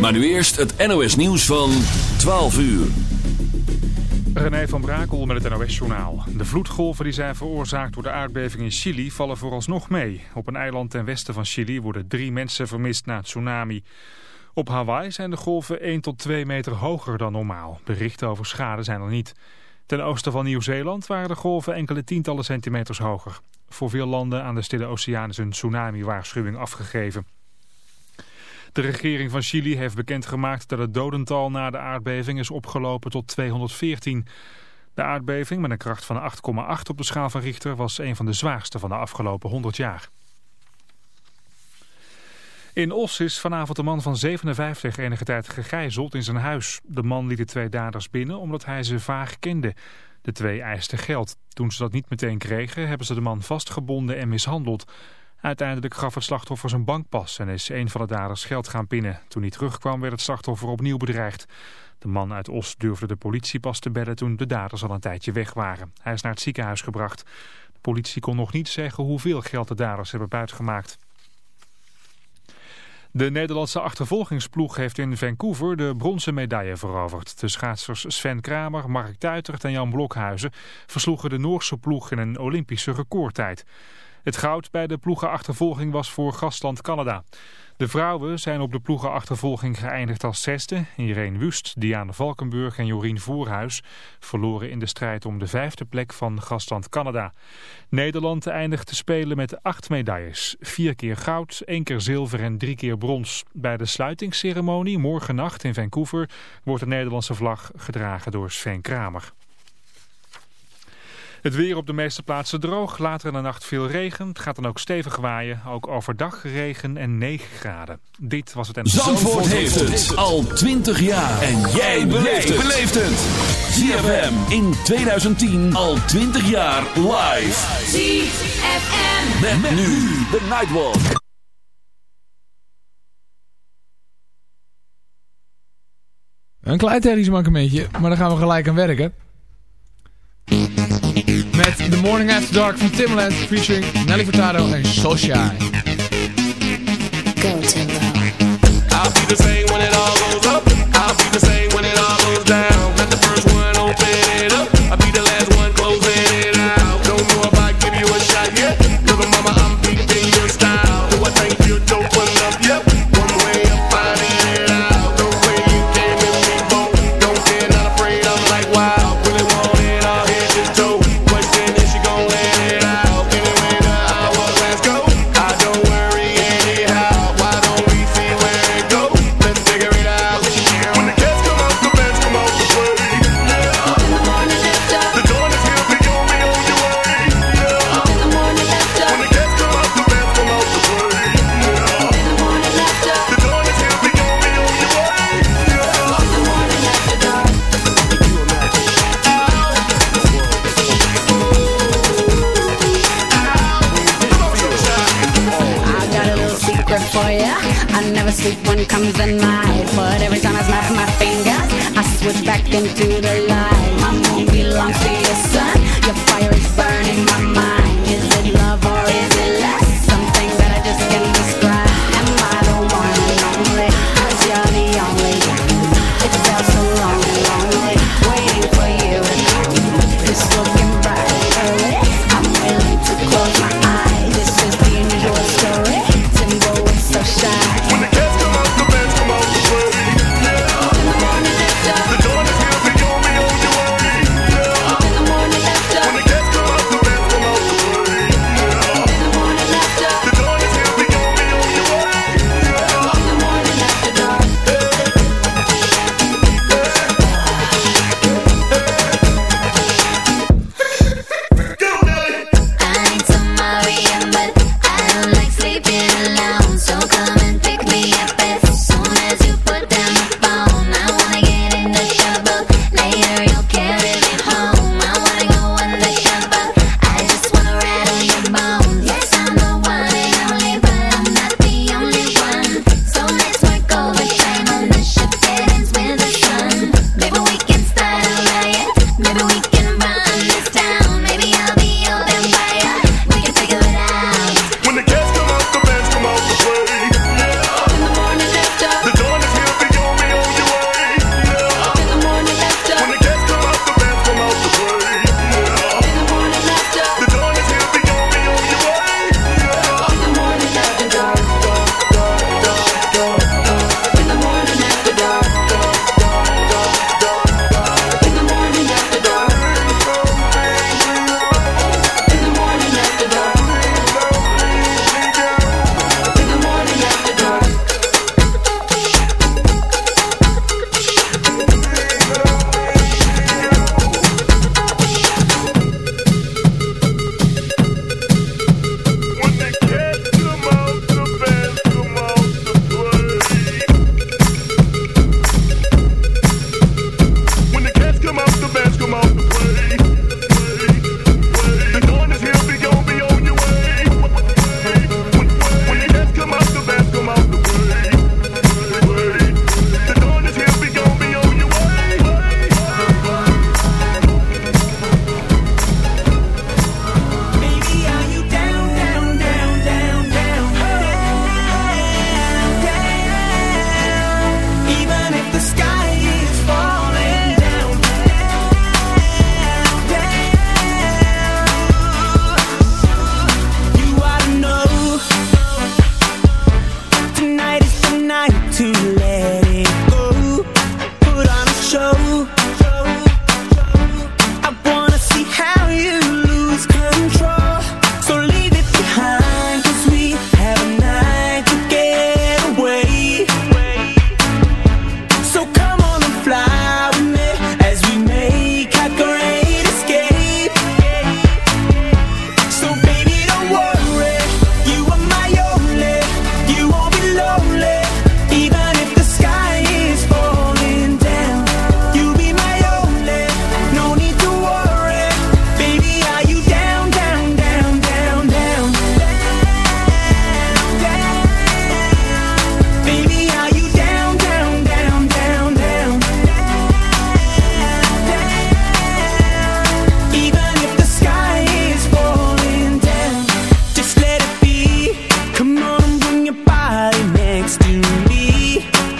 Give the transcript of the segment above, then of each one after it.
Maar nu eerst het NOS nieuws van 12 uur. René van Brakel met het NOS-journaal. De vloedgolven die zijn veroorzaakt door de aardbeving in Chili vallen vooralsnog mee. Op een eiland ten westen van Chili worden drie mensen vermist na het tsunami. Op Hawaii zijn de golven 1 tot 2 meter hoger dan normaal. Berichten over schade zijn er niet. Ten oosten van Nieuw-Zeeland waren de golven enkele tientallen centimeters hoger. Voor veel landen aan de Stille Oceaan is een tsunami-waarschuwing afgegeven. De regering van Chili heeft bekendgemaakt dat het dodental na de aardbeving is opgelopen tot 214. De aardbeving met een kracht van 8,8 op de schaal van Richter was een van de zwaarste van de afgelopen 100 jaar. In Os is vanavond een man van 57 enige tijd gegijzeld in zijn huis. De man liet de twee daders binnen omdat hij ze vaag kende. De twee eisten geld. Toen ze dat niet meteen kregen hebben ze de man vastgebonden en mishandeld. Uiteindelijk gaf het slachtoffer zijn bankpas en is een van de daders geld gaan pinnen. Toen hij terugkwam werd het slachtoffer opnieuw bedreigd. De man uit Os durfde de politie pas te bellen toen de daders al een tijdje weg waren. Hij is naar het ziekenhuis gebracht. De politie kon nog niet zeggen hoeveel geld de daders hebben buitgemaakt. De Nederlandse achtervolgingsploeg heeft in Vancouver de bronzen medaille veroverd. De schaatsers Sven Kramer, Mark Tuitert en Jan Blokhuizen versloegen de Noorse ploeg in een Olympische recordtijd. Het goud bij de ploegenachtervolging was voor gastland Canada. De vrouwen zijn op de ploegenachtervolging geëindigd als zesde. Irene Wust, Diana Valkenburg en Jorien Voorhuis verloren in de strijd om de vijfde plek van gastland Canada. Nederland eindigt te spelen met acht medailles. Vier keer goud, één keer zilver en drie keer brons. Bij de sluitingsceremonie morgen nacht in Vancouver wordt de Nederlandse vlag gedragen door Sven Kramer. Het weer op de meeste plaatsen droog. Later in de nacht veel regen. Het gaat dan ook stevig waaien. Ook overdag regen en 9 graden. Dit was het en... Zandvoort, heeft het al 20 jaar. En jij beleeft het. ZFM in 2010 al 20 jaar live. ZFM. Met, met nu de Nightwalk. Een klein technisch mankementje, maar dan gaan we gelijk aan werken. Met The Morning After Dark van Timbaland featuring Nelly Furtado en Soulshine. Go Timbo. I'll be the same when it all goes up. I'll be the same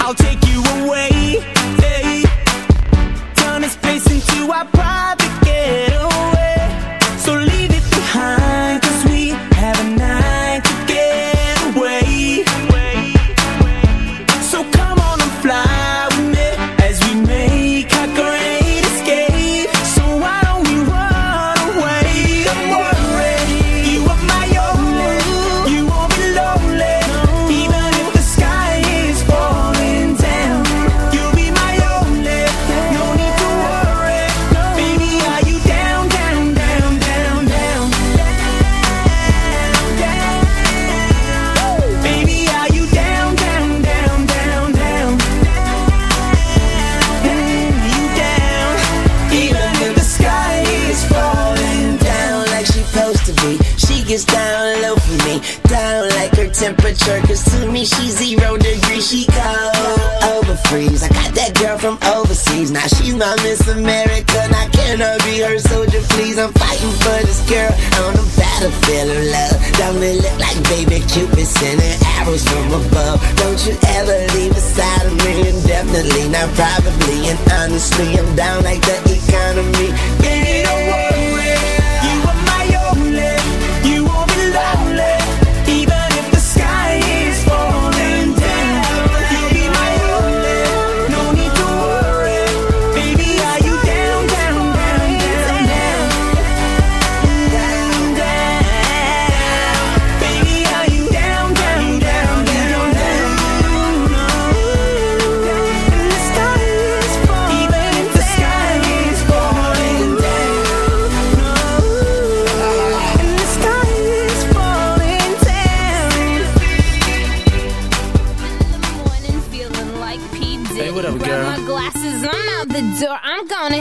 I'll take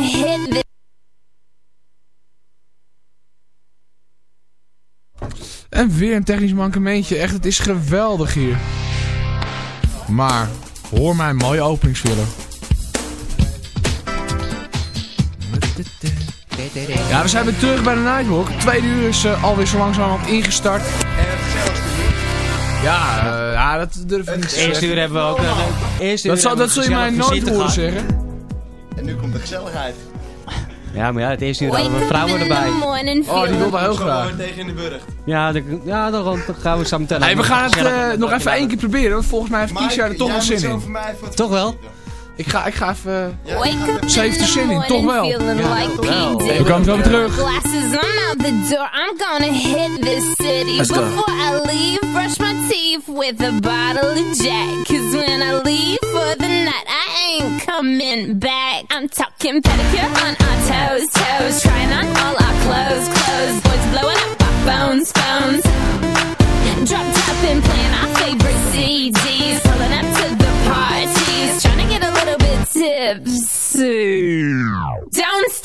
hit. En weer een technisch mankementje. Echt, het is geweldig hier. Maar, hoor mijn mooie openingsfilm. Ja, we zijn weer terug bij de Nightwalk. Twee uur is eh, alweer zo langzaam ingestart. Ja, uh, ja, dat durf ik niet te zeggen. Eerste uur hebben we ook... Uh, eerste uur dat, zal, dat zul je mij nooit horen zeggen. Nu komt de gezelligheid. Ja, maar ja, het eerste uur hadden we vrouwen erbij. Oh, die wil wel heel graag. tegen de burg. Ja, dan, ja, dan gaan we samen tellen. Hey, we gaan het uh, nog even één keer proberen. Volgens mij heeft Kisha er toch wel zin in. Toch wel? Ik ga, ik ga even... Eh, Ze heeft er zin in, toch wel. Ja. Well. We komen zo weer terug. Let's go. I leave, brush my teeth with a bottle of Jack. Cause when I leave for the night, Ain't coming back. I'm talking pedicure on our toes, toes. Trying on all our clothes, clothes. Boys blowing up our phones, phones. drop top and playing our favorite CDs. Pulling up to the parties. Trying to get a little bit tipsy. Don't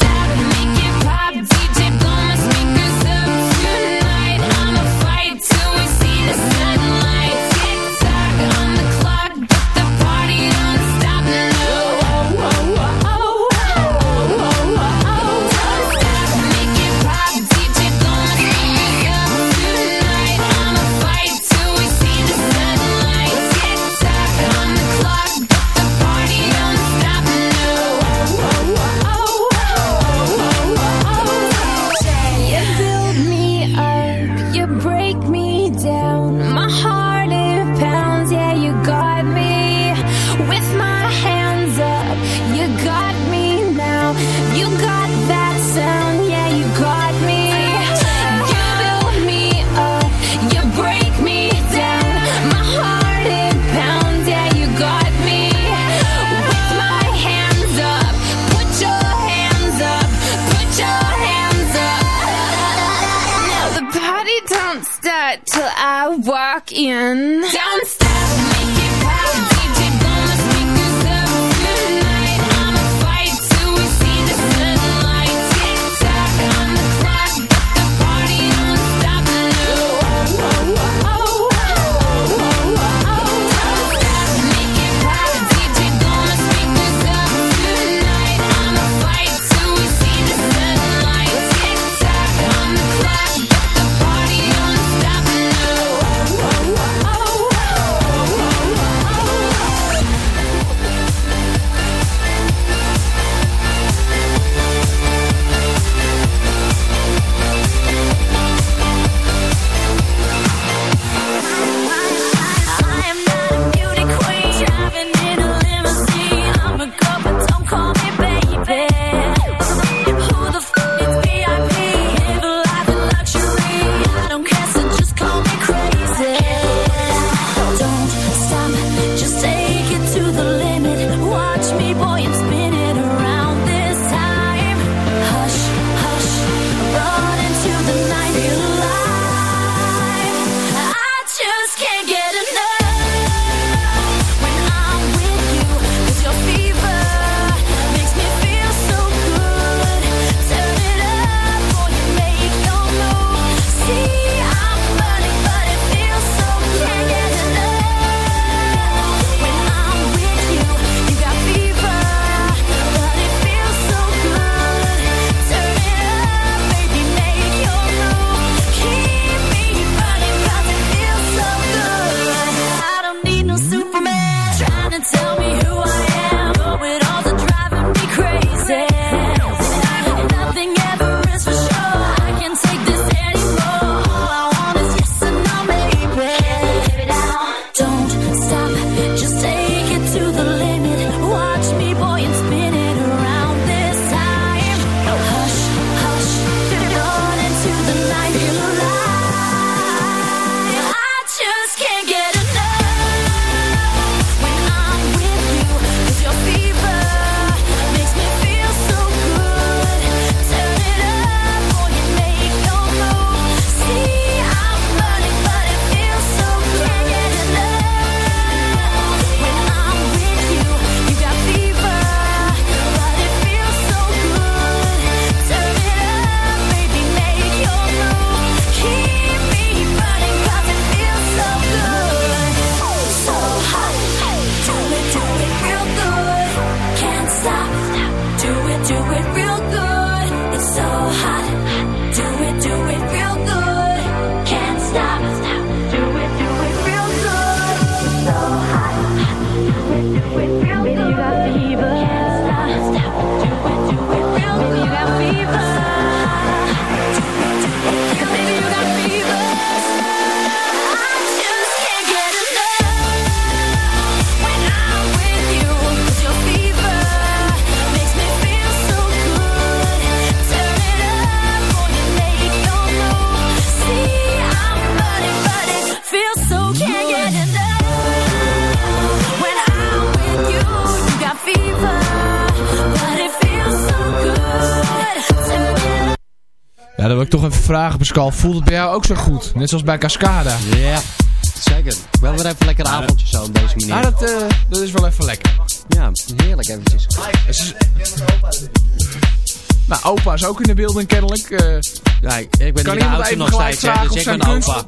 Pascal. Voelt het bij jou ook zo goed? Net zoals bij Cascada. Ja, zeker. Wel weer even lekker avondje zo op deze manier. Ja, dat, eh, dat is wel even lekker. Ja, heerlijk eventjes. Nou, opa is ook in de beelden kennelijk. eh. Ja, ik ben Kan niet iemand even nog gelijk steeds, vragen dus of opa.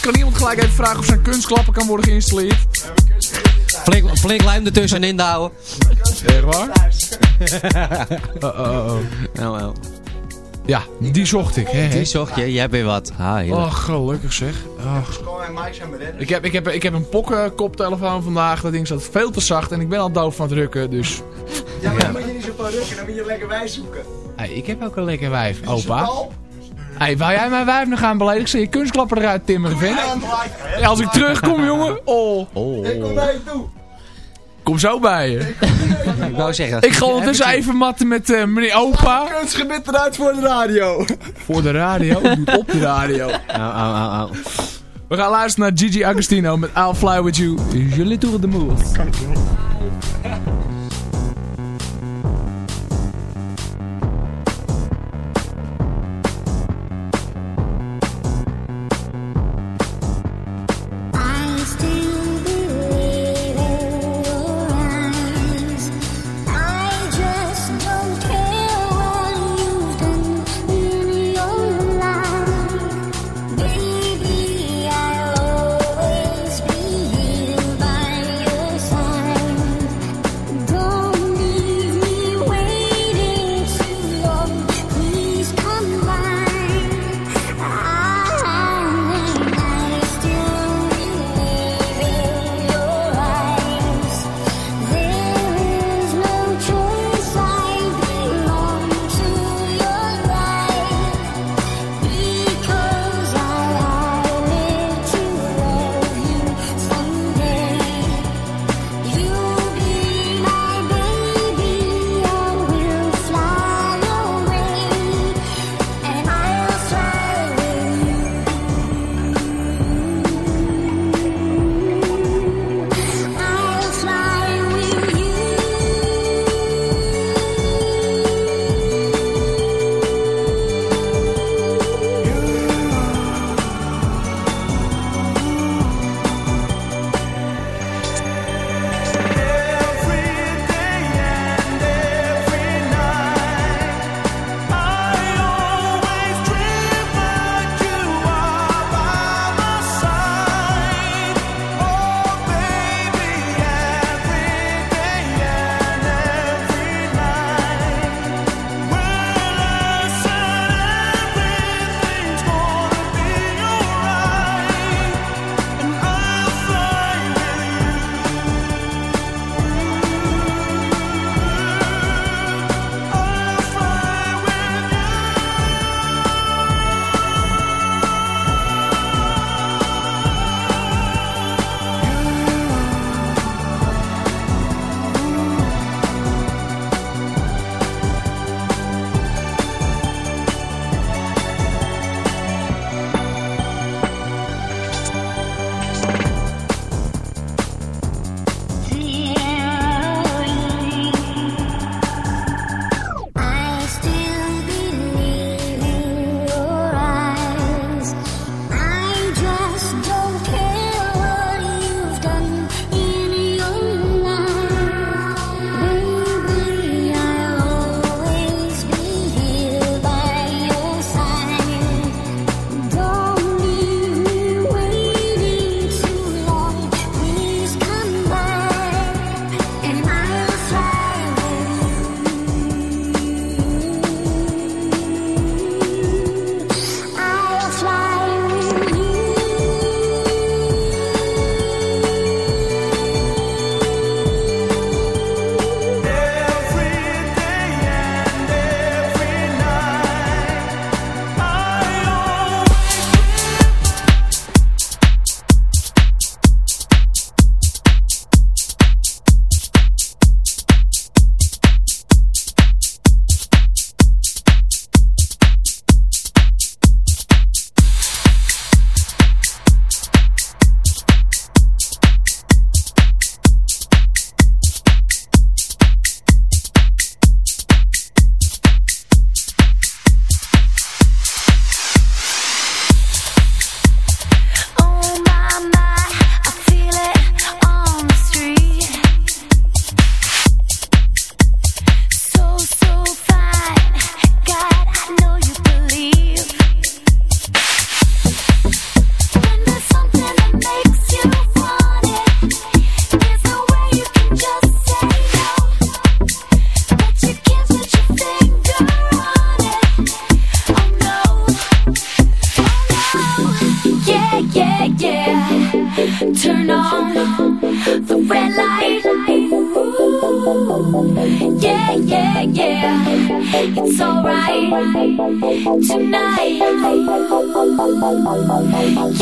kan iemand gelijk even vragen of zijn kunstklappen kan worden geïnstalleerd? Flink, flink lijm ertussenin houden. Echt waar? Oh, oh, oh. Nou, wel. Ja, die zocht ik. Hè, hè. Die zocht je, je hebt weer wat. Ah. Oh, gelukkig zeg. Ach. Kom en Mike zijn beredders. Ik heb, ik, heb, ik heb een pokken koptelefoon vandaag. Dat ding zat veel te zacht en ik ben al doof van het rukken. Dus Ja, maar dan moet je niet zoveel rukken, dan moet je lekker wijs zoeken. hey, ik heb ook een lekker wijf, opa. Hey, wou jij mijn wijf nog gaan beledigen? Zal je kunstklapper eruit timmeren, Mike. Ja, als ik terugkom, jongen. Oh, Ik kom naar je toe. Kom zo bij je. Ik wou zeggen. Ik ga ondertussen even matten met eh, meneer opa. Kunstgebit eruit voor de radio. Voor de radio. Op de radio. Au, au, au, au. We gaan luisteren naar Gigi Agostino met I'll Fly With You. Jullie tour de move.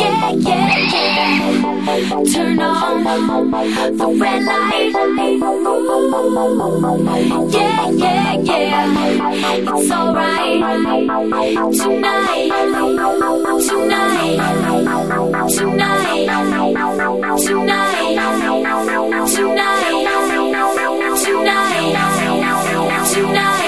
yeah, yeah, yeah. Turn on the red light. Yeah, yeah, yeah. It's alright. Tonight, tonight, tonight, tonight, tonight, tonight, tonight, tonight.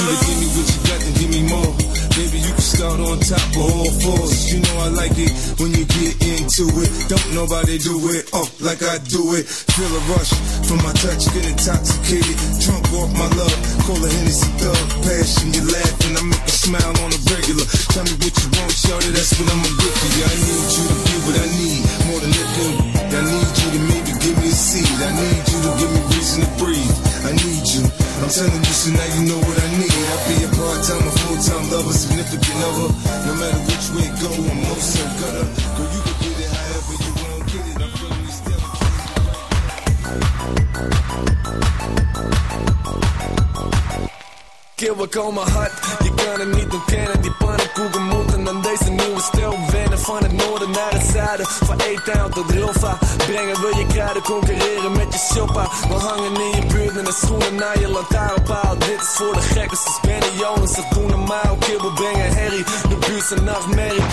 You to give me what you got, then give me more. Baby, you can start on top of all fours. You know I like it when you get into it. Don't nobody do it, oh, like I do it. Feel a rush from my touch, get intoxicated. Drunk off my love, call a Hennessy thug. Passion, you laughing, I make you smile on a regular. Tell me what you want, shorty, that's what I'ma for you. I need you to be what I need, more than liquor. I need you to maybe give me a seed. I need you to give me reason to breathe. I need you. I'm telling you, so now you know what I need. I'll be a part-time or full-time lover, significant other. No matter which way it go, I'm so gutter. Girl, you can Keer, we komen hard. Je kan het niet ontkennen. Die pannenkoeken moeten aan deze nieuwe stijl wennen. Van het noorden naar het zuiden. Van E-Town tot Rilva. Brengen wil je kruiden concurreren met je shoppa. We hangen in je buurt en de schoenen naar je lantaarnpaal. Dit is voor de gekkers. Dus Benny Jonas, dat doen normaal. Kibbel brengen herrie. De buurt zijn nachtmerrie.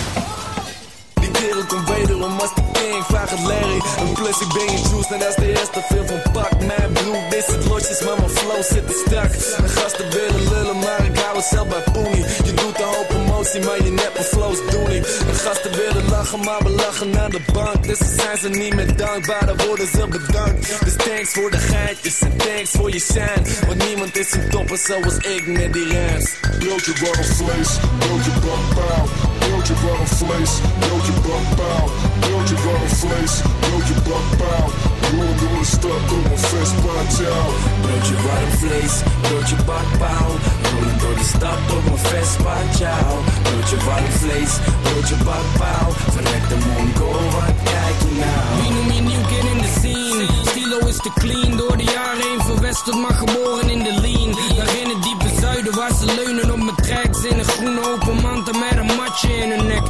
Die kerel komt wederom als de king, vraag het Larry. En plus ik ben je juice, net als de eerste film van Pak. Mijn broer, dit zit losjes, maar mijn flow zit te strak. De gasten willen lullen, maar ik hou het zelf bij Poenie. Je doet een hoop emotie, maar je neppe flows doen niet. De gasten willen lachen, maar we lachen aan de bank. Dus dan zijn ze niet meer dankbaar, dan worden ze bedankt. Dus thanks voor de geintjes en thanks voor je shine. Want niemand is een topper zoals ik met die rams. Build your bottle vlees, build buck bow. Build your bottle vlees, build buck bow. Build your bottle vlees, build your buck de stad, kom een fest bij jou. Brood je warm vlees, brood je bakpauw. Rollen door de stad op mijn vestpad, jou. Brood je warm vlees, brood je bakpauw. Verrek de mongo, wat kijk je nou? Je nieuw kid in de scene? Stilo is te clean, door de jaren heen verwesterd, maar geboren in de lean. Daar in het diepe zuiden, waar ze leunen op mijn tracks. In een groene open mand en met een matje in hun nek.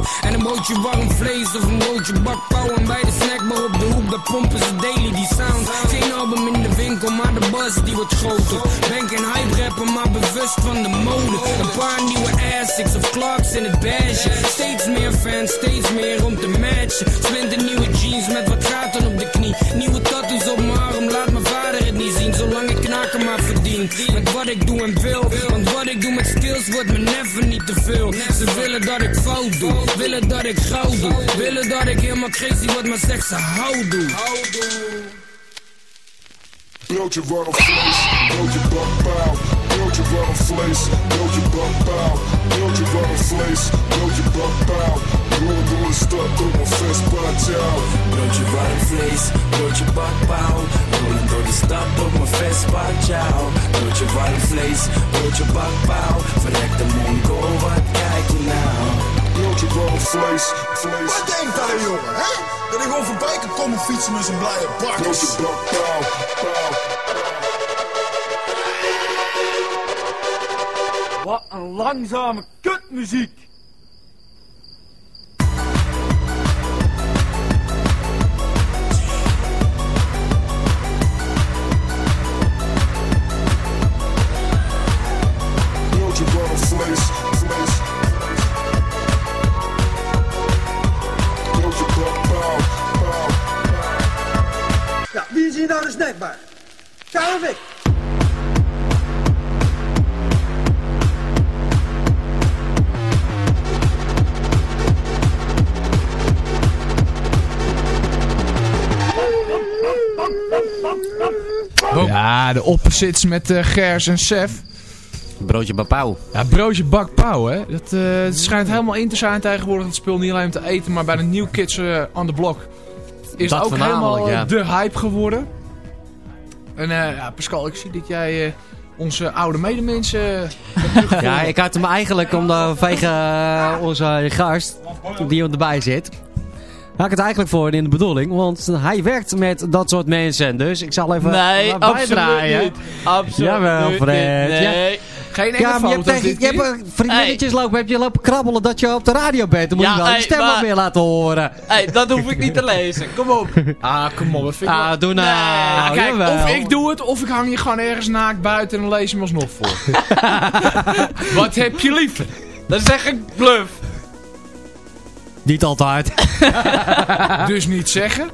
Broodje warm vlees of een broodje bakpauw. En bij de snackbar op de hoek, daar pompen ze daily die sound. Geen album in de winkel, maar de buzz die wordt groter. Ben geen hype rapper, maar bewust van de mode. Een paar nieuwe Asics of Clarks in het beige. Steeds meer fans, steeds meer om te matchen. Splinter nieuwe jeans met wat gaten op de knie. Nieuwe tattoos op mijn arm, laat het Zolang ik knaken maar verdien. Met wat ik doe en wil. Want wat ik doe met skills wordt me never niet te veel. Ze willen dat ik fout doe. Willen dat ik goud doe. Willen dat ik helemaal crazy word, maar zeg ze hou doe. Your bottle vlees, build your buck bow. Build your bottle vlees, build your buck bow. Build your bottle vlees, build your buck bow. Rollen door de stad, kom een fest bij jou. Broodje warm vlees, broodje bakpauw. Rollen door de stad op mijn vestpad, jou. Broodje warm vlees, broodje bakpauw. Verrek de mongo, wat kijk je nou? Build your bottle vlees, vlees. Wat denkt daar een jongen, hè? Dat ik gewoon voorbij kan komen fietsen met zijn blije bakkers. Build your buck bow, bow. Wat een langzame kutmuziek. Ja, wie is hier nou de snackbar? Traffic! Ja, de opposites met eh, Gers en Sef. Broodje bapau. Ja, broodje bak pauw, hè. Dat, eh, het schijnt helemaal in te zijn tegenwoordig. Het spul niet alleen om te eten, maar bij de New Kids eh, on the Block is Dat het ook helemaal ja. de hype geworden. En eh, ja, Pascal, ik zie dat jij eh, onze oude medemensen... Ja, ik had hem eigenlijk om de, vanwege eh, onze gast, die erbij zit. Had ik het eigenlijk voor in de bedoeling, want hij werkt met dat soort mensen. Dus ik zal even Nee, bijdraaien. niet. Absoluut Jawel, Fred. niet. Ja. Nee. Geen Ja, maar je hebt, tegen, je hebt vriendinnetjes lopen, heb je lopen krabbelen dat je op de radio bent. Dan moet Ja, je wel je hey, stem maar- wat meer laten horen. Hey, dat hoef ik niet te lezen. Kom op. Ah, kom op. Vind ik wel- Ah, doe nou. Nou, kijk, jawel. of ik doe het, of ik hang je gewoon ergens naakt buiten en lees je hem alsnog voor. Wat heb je liever? Dan zeg ik bluff. Niet altijd. Dus niet zeggen.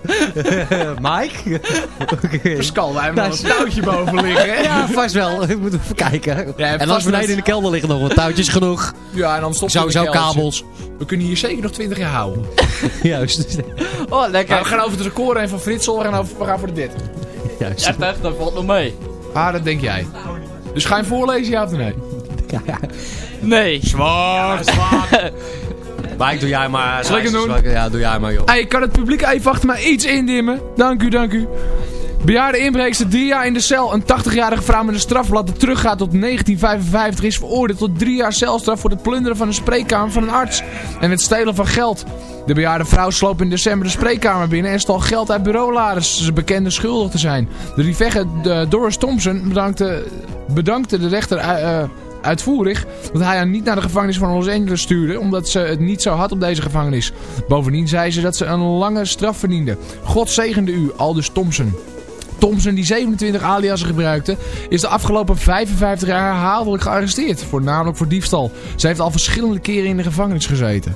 Mike? Pascal, wij hebben Daar wel is- een touwtje boven liggen, hè? Ja, vast wel. Ik moet even kijken. Ja, en vast als beneden met- in de kelder liggen nog wat touwtjes genoeg. Ja, en dan stopt Sowieso kabels. We kunnen hier zeker nog 20 jaar houden. Juist. Oh, lekker. Nou, we gaan over de record heen van Fritsel. We gaan, over, we gaan voor de dit. Juist. Ja, dat valt nog mee. Ah, dat denk jij. Dus ga je voorlezen, ja of nee? Nee. Zwaar. Mike, doe jij maar. Zal ik het doen? Ja, doe jij maar, joh. Hey, kan het publiek even achter mij iets indimmen? Dank u, dank u. Bejaarde inbreekster drie jaar in de cel. Een 80-jarige vrouw met een strafblad dat teruggaat tot 1955 is veroordeeld tot drie jaar celstraf voor het plunderen van een spreekkamer van een arts en het stelen van geld. De bejaarde vrouw sloop in december de spreekkamer binnen en stal geld uit bureaulades. Ze bekende schuldig te zijn. De rivegge eh, Doris Thompson bedankte, bedankte de rechter eh, eh, uitvoerig dat hij haar niet naar de gevangenis van Los Angeles stuurde, omdat ze het niet zo had op deze gevangenis. Bovendien zei ze dat ze een lange straf verdiende. God zegende u, Aldus Thompson. Thompson, die 27 aliasen gebruikte, is de afgelopen 55 jaar herhaaldelijk gearresteerd. Voornamelijk voor diefstal. Ze heeft al verschillende keren in de gevangenis gezeten.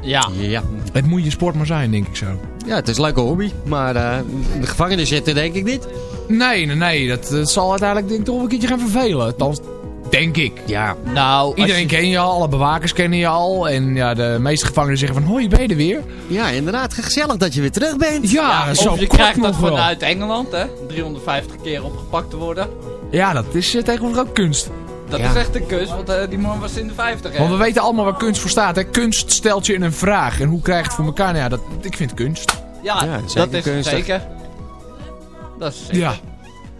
Ja. Ja. Het moet je sport maar zijn, denk ik zo. Ja, het is een leuke hobby. Maar eh, de gevangenis zitten denk ik niet. Nee, nee, nee. Dat, dat zal uiteindelijk denk ik toch wel een keertje gaan vervelen. Althans, denk ik. Ja. Nou, Iedereen je- ken je al, alle bewakers kennen je al. En ja, de meeste gevangenen zeggen van, hoi, ben je er weer? Ja, inderdaad. Gezellig dat je weer terug bent. Ja, zo of je krijgt dat wel. vanuit Engeland, hè. 350 keer opgepakt te worden. Ja, dat is eh, tegenwoordig ook kunst. Dat Ja. is echt een kus, want eh, die man was in de 50, hè. Want we weten allemaal waar kunst voor staat. Hè? Kunst stelt je een vraag. En hoe krijg je het voor elkaar? Nou ja, dat, ik vind kunst. Ja, Ja, dat is kunstig. zeker. Dat is zeker. Ja.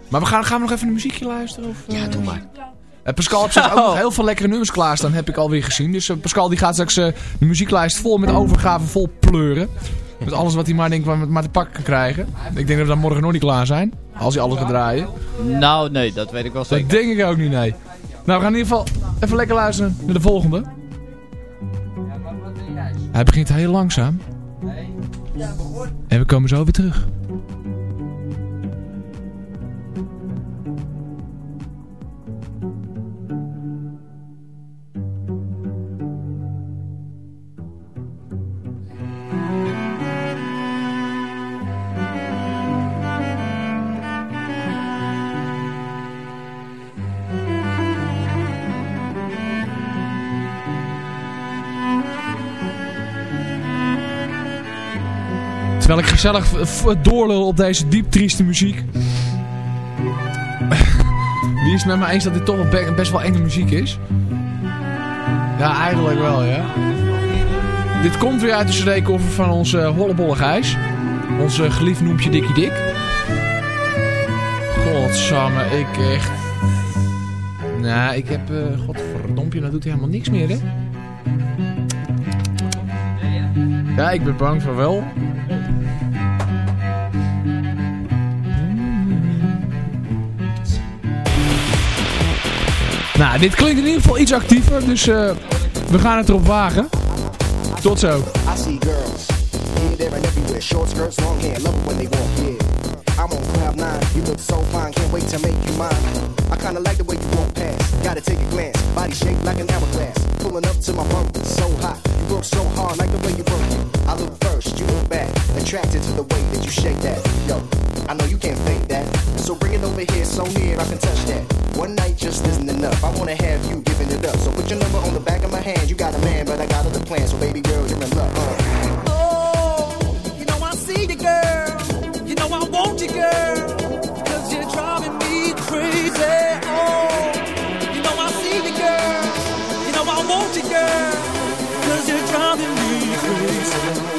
Maar we gaan, gaan we nog even een muziekje luisteren? Of, Ja, doe maar. Eh, Pascal heeft zich ook nog heel veel lekkere nummers klaarstaan, heb ik alweer gezien. Dus eh, Pascal die gaat straks eh, de muzieklijst vol met overgave, vol pleuren. Met alles wat hij maar denkt maar te pakken kan krijgen. Ik denk dat we dan morgen nog niet klaar zijn. Als hij alles gaat draaien. Nou, nee, dat weet ik wel zeker. Dat denk ik ook niet, nee. Nou, we gaan in ieder geval even lekker luisteren naar de volgende. Hij begint heel langzaam. En we komen zo weer terug. Terwijl ik gezellig doorlul op deze diep trieste muziek. Wie is het met me eens dat dit toch best wel enge muziek is? Ja, eigenlijk wel, ja. Dit komt weer uit de cd-cover van onze Hollebolle Gijs. Onze geliefd noempje Dikkie Dik. Godsamme, ik echt... Nou, ik heb... eh godverdompje, nou doet hij helemaal niks meer, hè? Ja, ik ben bang van wel. Nou, dit klinkt in ieder geval iets actiever, dus eh, we gaan het erop wagen. Tot zo. I'm on cloud nine. You look so fine, can't wait to make you mine. I kinda like the way you walk past. Gotta take a glance. Body shaped like an hourglass. Pulling up to my bump, so hot. You work so hard, like the way you work it. I look first, you look back. Attracted to the way that you shake that. Yo, I know you can't fake that. So bring it over here, so near I can touch that. One night just isn't enough. I wanna have you giving it up. So put your number on the back of my hand. You got a man, but I got other plans. So baby girl, you're in love. Uh. Oh, you know I see you, girl. You know I want you, girl. Cause you're driving me crazy. Oh, you know I see you, girl. You know I want you, girl. Cause you're driving me crazy.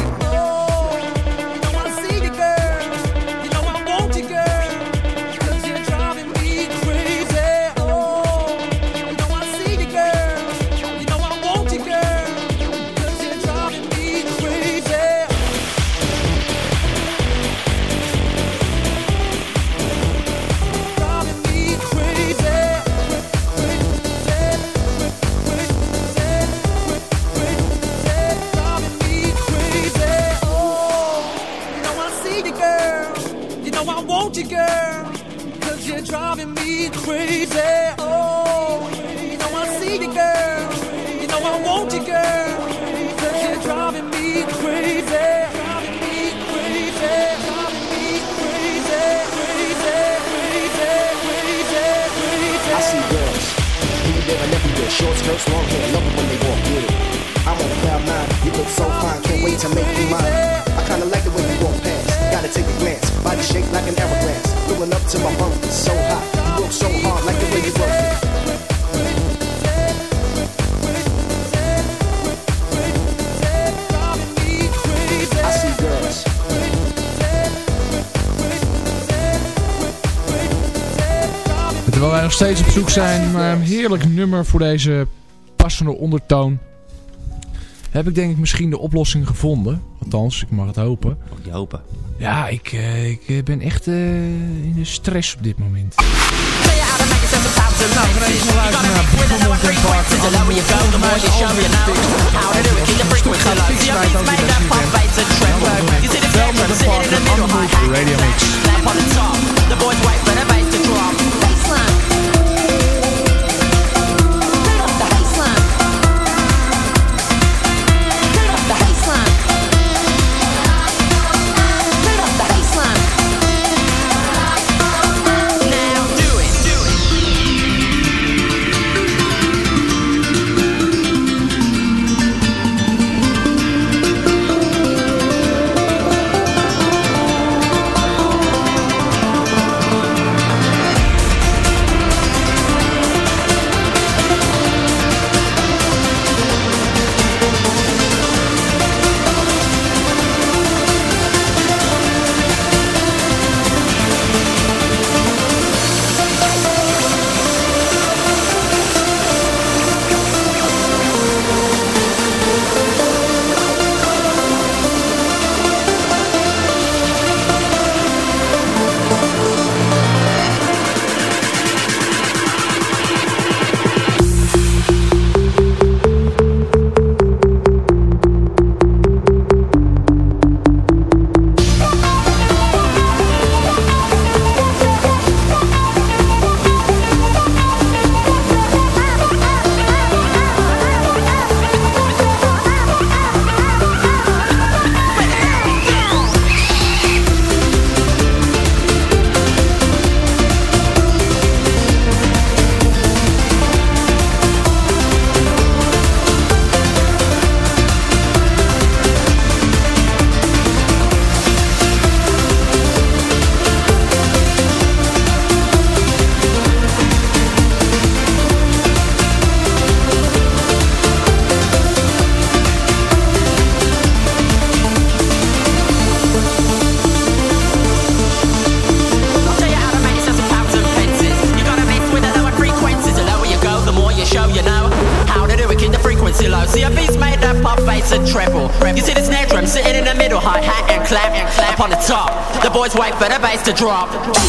Love when walk. So fine, to make mine. I kinda like walk take like an up to my so hot. So like the. Terwijl wij nog steeds op zoek zijn naar een heerlijk nummer voor deze ondertoon. Heb ik denk ik misschien de oplossing gevonden. Althans, ik mag het hopen. Mag je hopen. Ja, ik, eh, ik eh, ben echt eh, in de stress op dit moment. Radio Mix. to drop.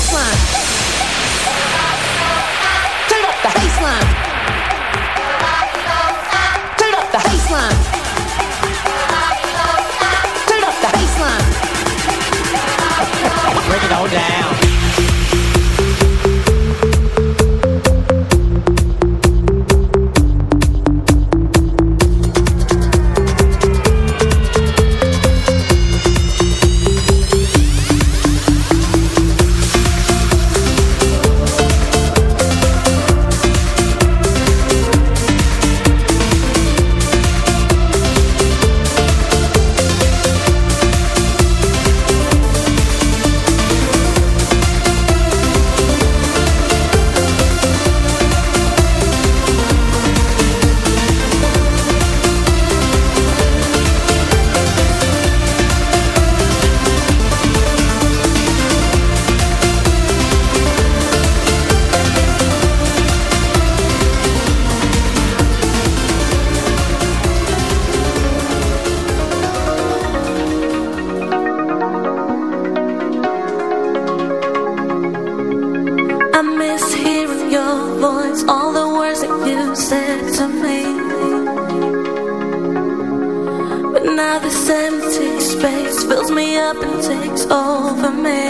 space fills me up and takes over me.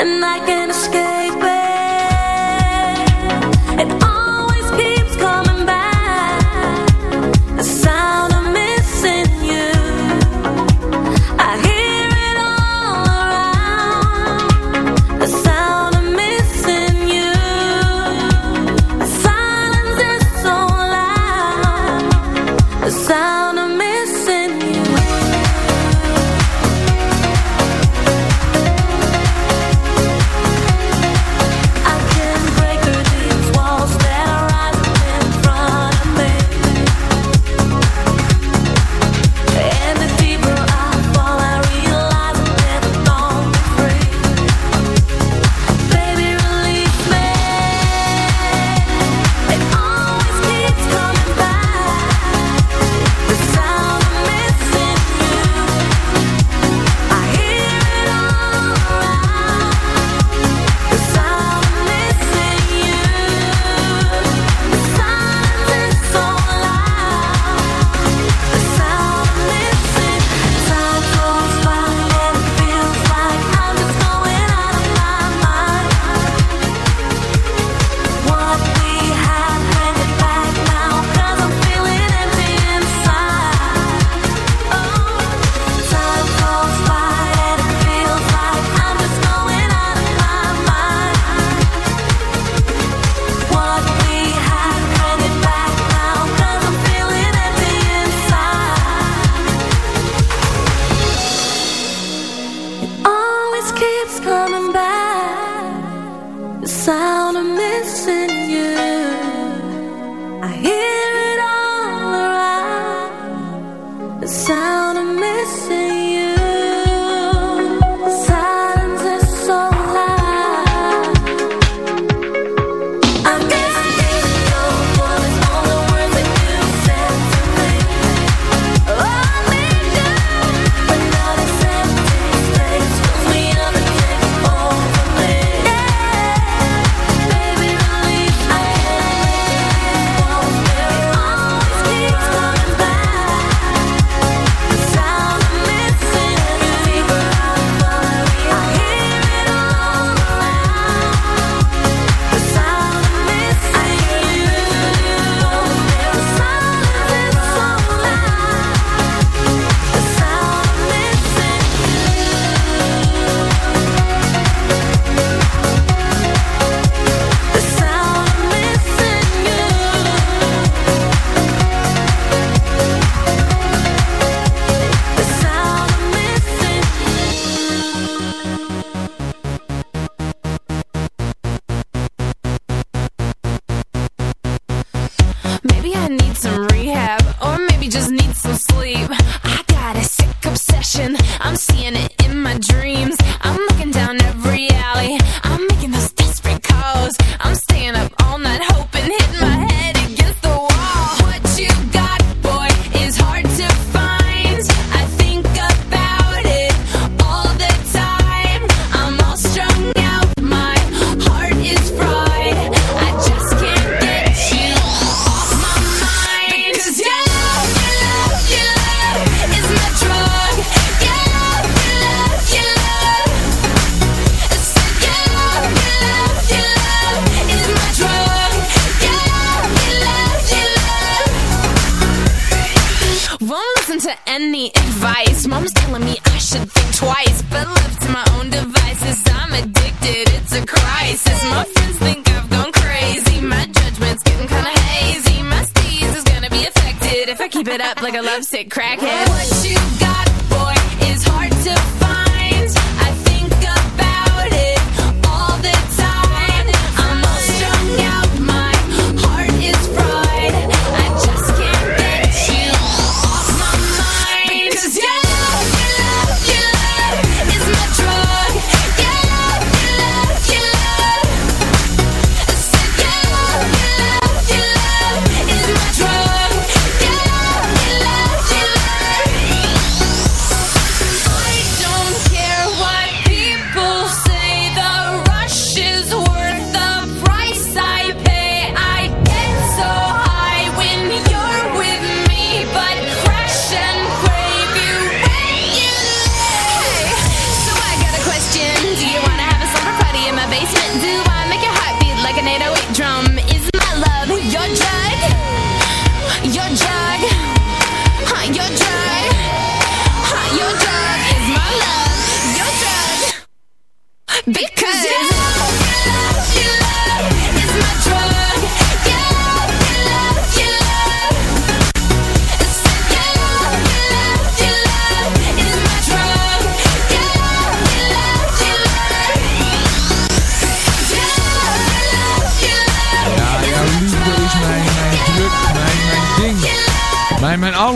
And I can't escape.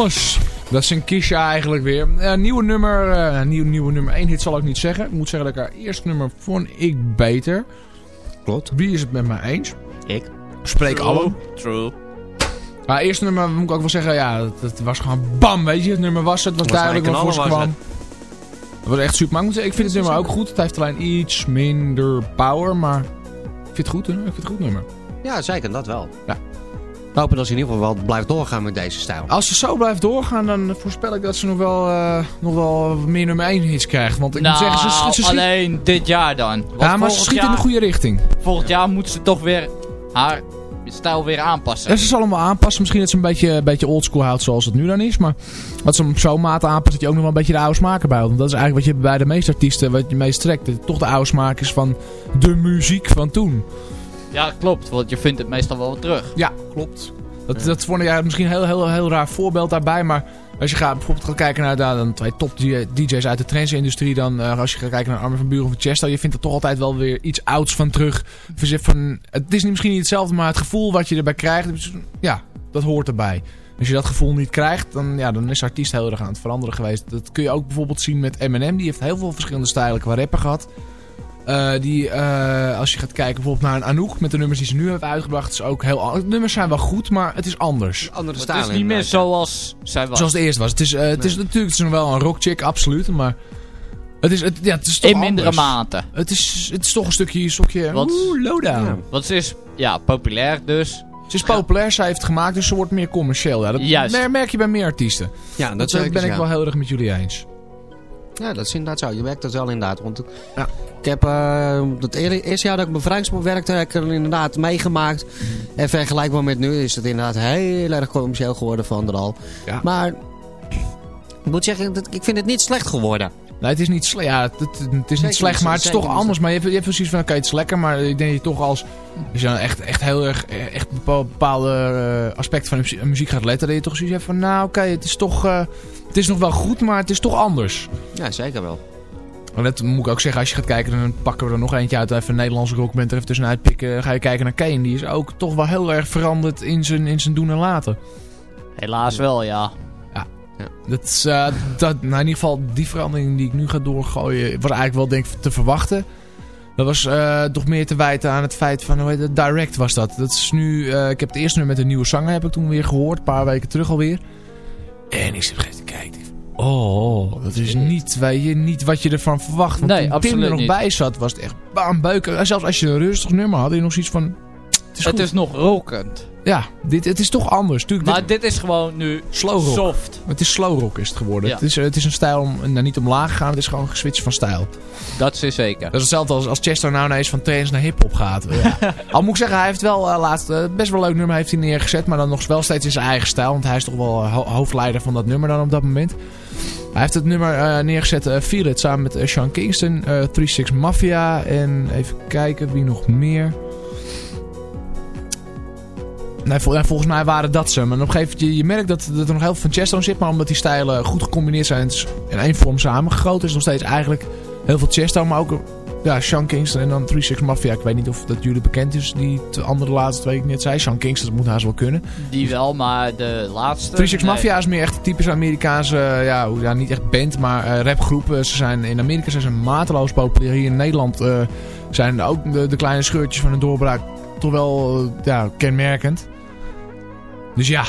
Alles. Dat is een Kisha eigenlijk weer. Eh, nieuwe nummer, eh, nieuw, nieuwe nummer 1 hit zal ik niet zeggen. Ik moet zeggen dat ik haar eerste nummer vond ik beter. Klopt. Wie is het met mij eens? Ik. Spreek True. allen. True. Maar eerste nummer moet ik ook wel zeggen, ja, dat, dat was gewoon bam, weet je. Het nummer was het, was Was duidelijk een waarvoor ze kwam. Dat was echt super. Maar ik moet zeggen, ik vind het nummer ook goed. Het heeft alleen iets minder power, maar ik vind het goed, hè? Ik vind het goed nummer. Ja, zeker, dat wel. Ja. Hopen dat ze in ieder geval wel blijft doorgaan met deze stijl. Als ze zo blijft doorgaan, dan voorspel ik dat ze nog wel, eh, nog wel meer nummer 1 hits krijgt. Want ik nou, moet zeggen, ze, ze schiet- alleen dit jaar dan. Want Ja, maar ze schiet in de goede richting. Volgend jaar moet ze toch weer haar stijl weer aanpassen. Ja, ze zal hem wel aanpassen. Misschien dat ze een beetje, een beetje oldschool houdt zoals het nu dan is. Maar dat ze hem zo'n mate aanpast dat je ook nog wel een beetje de oude smaak erbij houdt. Want dat is eigenlijk wat je bij de meeste artiesten, wat je meest trekt. Dat het toch de oude smaak is van de muziek van toen. Ja, klopt. Want je vindt het meestal wel weer terug. Ja, klopt. Dat, dat vond ik ja, misschien een heel, heel, heel raar voorbeeld daarbij. Maar als je gaat, bijvoorbeeld gaat kijken naar de, dan twee top DJ's uit de trance-industrie. Dan eh, als je gaat kijken naar Armin van Buren of Chesto. Je vindt er toch altijd wel weer iets ouds van terug. Van, het is misschien niet hetzelfde, maar het gevoel wat je erbij krijgt. Ja, dat hoort erbij. Als je dat gevoel niet krijgt, dan, ja, dan is de artiest heel erg aan het veranderen geweest. Dat kun je ook bijvoorbeeld zien met Eminem. Die heeft heel veel verschillende stijlen qua rapper gehad. Eh, die, eh, als je gaat kijken bijvoorbeeld naar een Anouk met de nummers die ze nu heeft uitgebracht, is ook heel anders. De nummers zijn wel goed, maar het is anders. Andere Het is niet meer zoals zij was. Zoals het eerst was. Het is, eh, het is natuurlijk het is nog wel een rockchick, absoluut, maar het is, het, ja, het is toch In mindere anders. mate. Het is, het is toch een stukje, een stukje, Want- oeh, lowdown. Ja. Want ze is ja, populair dus. Ze is populair, zij heeft het gemaakt, dus ze wordt meer commercieel. Ja, dat Juist. merk je bij meer artiesten. Ja, dat, ben ik ja. wel heel erg met jullie eens. Ja, dat is inderdaad zo. Je werkt dat wel inderdaad. Want ik heb eh, het eer- eerste jaar dat ik bij Vrijkspoor werkte, heb ik er inderdaad meegemaakt. En vergelijkbaar met nu is het inderdaad heel erg commercieel geworden van er al. Ja. Maar ik moet zeggen, dat- ik vind het niet slecht geworden. Nee, het is niet, sle ja, het, het- het is niet niet, slecht, maar het is toch anders. Maar je hebt, je hebt precies van, oké, het is lekker, maar ik denk dat je toch als... Als je dan echt, echt heel erg, echt bepaal- bepaalde eh, aspecten van de muzie- muziek gaat letten, dat je toch zoiets hebt van, nou oké, het is toch, eh, het is nog wel goed, maar het is toch anders. Ja, zeker wel. En dat moet ik ook zeggen, als je gaat kijken, dan pakken we er nog eentje uit, even een Nederlandse rockband er even tussenuit pikken. Ga je kijken naar Kane, die is ook toch wel heel erg veranderd in zijn, in zijn doen en laten. Helaas wel, ja. Dat is, eh, dat, nou in ieder geval, die verandering die ik nu ga doorgooien, was eigenlijk wel denk ik te verwachten. Dat was eh, toch meer te wijten aan het feit van, hoe heet het, Direct was dat. Dat is nu, eh, ik heb het eerst nu met een nieuwe zanger, heb ik toen weer gehoord, een paar weken terug alweer. En ik zit te kijken, oh, dat is niet, je, niet wat je ervan verwacht. Want Nee, toen Tim er nog niet. bij zat, was het echt bam, beuken. En zelfs als je een rustig nummer had, had je nog zoiets van, het is, Het is nog rokend. Ja, dit, het is toch anders. Tuurlijk, Maar dit is gewoon nu Slow rock. soft. Het is slow rock is het geworden. Ja. Het, is, het is een stijl om nou, niet omlaag gegaan. Het is gewoon geswitcht van stijl. Dat is zeker. Dat is hetzelfde als, als Chester nou ineens van trance naar hip-hop gaat. Ja. Al moet ik zeggen, hij heeft wel eh, laatst eh, best wel een leuk nummer heeft hij neergezet. Maar dan nog wel steeds in zijn eigen stijl. Want hij is toch wel eh, ho- hoofdleider van dat nummer dan op dat moment. Hij heeft het nummer neergezet, Feel It, samen met Sean Kingston, eh 36 Mafia en even kijken wie nog meer. Nee, vol- volgens mij waren dat ze. Maar op een gegeven moment, je, je merkt dat, dat er nog heel veel van Chesto in zit. Maar omdat die stijlen goed gecombineerd zijn, is in één vorm samengegoten, is nog steeds eigenlijk heel veel Chesto. Maar ook ja, Sean Kingston en dan 36 Mafia. Ik weet niet of dat jullie bekend is, die andere laatste twee ik net zei. Sean Kingston, dat moet haast wel kunnen. Die wel, maar de laatste... 36 nee. Mafia is meer echt een typisch Amerikaanse, eh, ja, ja, niet echt band, maar eh, rapgroep. Eh, Ze zijn, in Amerika zijn ze mateloos populair. Hier in Nederland eh, zijn ook de, de kleine scheurtjes van een doorbraak toch wel ja, kenmerkend. Dus ja.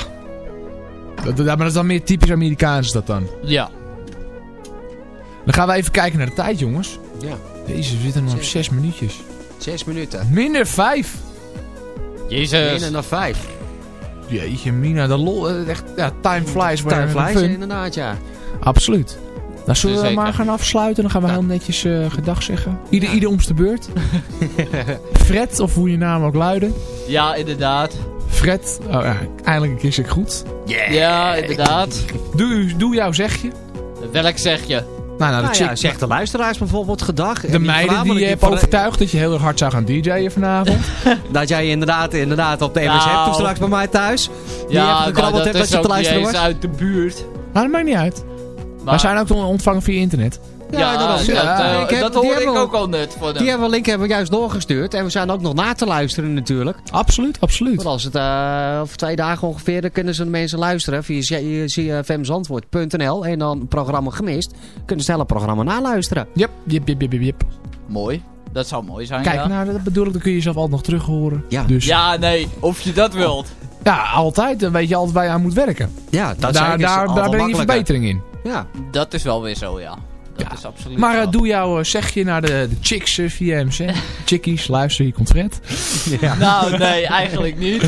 Dat, dat- maar dat is dan meer typisch Amerikaans is dat dan. Ja. Dan gaan we even kijken naar de tijd, jongens. Ja. Jezus, we zitten nog op zes minuutjes. Zes minuten. Minder vijf. Jezus. Minder dan vijf. Jeetje, Mina, de lol. eh, Echt, ja, time flies. Time flies, fun. inderdaad, ja. Absoluut. Nou, zullen we Zeker. maar gaan afsluiten? Dan gaan we heel netjes eh gedag zeggen. Ieder, ieder om de beurt. Fred, of hoe je naam ook luidde. Ja, inderdaad. Fred, oh ja, eindelijk een keer zeg ik goed. Ja, inderdaad. Doe, doe jouw zegje. Welk zeg je? Nou, nou, de, Nou chick, ja, zeg de luisteraars bijvoorbeeld gedag. de meiden die je hebt overtuigd dat je heel erg hard zou gaan DJ'en vanavond. Dat jij inderdaad, inderdaad op de MS Nou. hebt toen straks bij mij thuis. Die Ja, gekrabbeld dat hebt dat is je te luisteren was. uit de buurt. Maar dat maakt niet uit. Maar, zijn ook te ontvangen via internet. Ja, dat, Ja, eh, ik heb- dat hoorde ik hebben we- ook al net van Die hebben we link hebben we juist doorgestuurd. En we zijn ook nog na te luisteren natuurlijk. Absoluut, absoluut. Want als het eh, over twee dagen ongeveer, dan kunnen ze de mensen luisteren via cfmzandvoort.nl. En dan programma gemist. Kunnen ze het hele programma naluisteren. Yep, yep, yep, yep, yep. Mooi. Dat zou mooi zijn, Kijk, ja. nou, dat bedoel ik. Dan kun je jezelf altijd nog terug horen. Ja. Dus, ja. Ja, nee. Of je dat wilt. altijd. Dan weet je altijd waar je aan moet werken. Ja, dat daar daar, daar breng je verbetering in. Ja. Dat is wel weer zo, ja. Dat Ja. is absoluut Maar eh, doe jouw eh, zegje naar de, de chicks eh, via MSN. Chickies, luister, hier komt Fred. ja. Nou, nee, eigenlijk niet.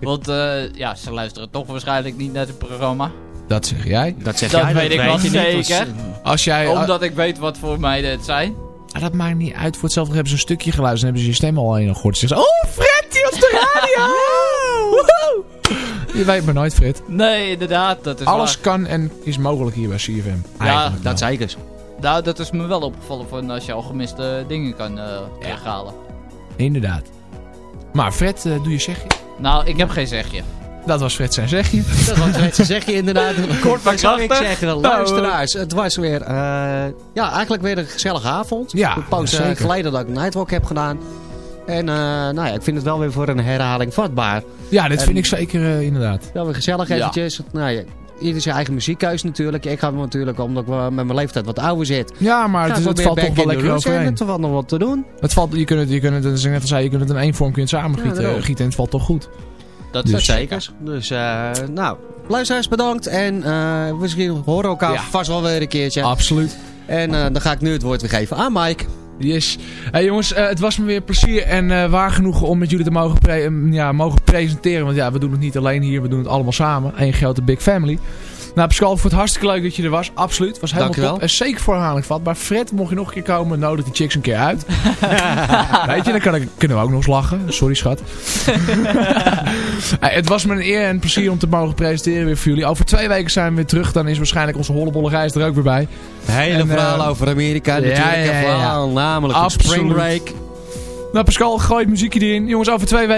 Want eh, ja, ze luisteren toch waarschijnlijk niet naar het programma. Dat zeg jij. Dat zeg Dat jij, weet ik wel je niet, want- zeker. Als jij... Omdat ik weet wat voor meiden het zijn. Ah, dat maakt niet uit. Voor hetzelfde hebben ze een stukje geluisterd en hebben ze je stem al nog gehoord. Ze zeggen, oh Fred, die op de radio! Woehoe! Je weet maar nooit, Fred. Nee, inderdaad. Dat is Alles waar. kan en is mogelijk hier bij CFM. Ja, Eigenlijk Dat wel. zeker. Nou, dat is me wel opgevallen van als je al gemiste dingen kan eh terughalen. Inderdaad. Maar Fred, eh, doe je zegje. Nou, ik heb geen zegje. Dat was Fred zijn zegje. Dat was net ze zeg je inderdaad. Kort maar zou ik krachtig. zeggen, de luisteraars. Het was weer, eh, ja, eigenlijk weer een gezellige avond. Ja, Een poos ja, eh, zeker. geleden dat ik Nightwalk heb gedaan. En eh, nou ja, ik vind het wel weer voor een herhaling vatbaar. Ja, dit En- vind ik zeker eh, inderdaad. Wel weer gezellig Ja. eventjes. Nou ja, ieder zijn eigen muziekkeus natuurlijk. Ik ga natuurlijk, omdat ik met mijn leeftijd wat ouder zit. Ja, maar het, is- het valt toch wel lekker overheen. Het valt nog wat te doen. Het valt, je kunt het, je kunt het, ik net al zei, je kunt het in één vorm kun je het samen Ja, gieten, daarom. gieten en het valt toch goed. Dat Dus- is Zeker. Dus, eh, nou, luisteraars bedankt. En eh misschien horen we elkaar Ja. vast wel weer een keertje. Absoluut. En eh, dan ga ik nu het woord weer geven aan Mike. Yes. Jongens, eh, het was me weer plezier en eh, waar genoegen om met jullie te mogen, em, ja, mogen presenteren. Want ja, we doen het niet alleen hier, we doen het allemaal samen. Eén grote big family. Nou, Pascal, ik vond het hartstikke leuk dat je er was. Absoluut. Was helemaal Dankjewel. top. En zeker voor herhaling vatbaar. Fred, mocht je nog een keer komen, nodig die chicks een keer uit. Weet je, dan kan ik, kunnen we ook nog eens lachen. Sorry, schat. Hey, het was me een eer en plezier om te mogen presenteren weer voor jullie. Over twee weken zijn we weer terug. Dan is waarschijnlijk onze hollebolle reis er ook weer bij. Hele En, verhaal eh, over Amerika ja, natuurlijk. ja, ja, ja. Vooral namelijk de Absoluut. Spring Break. Nou, Pascal, gooi het muziekje erin. Jongens, over twee weken.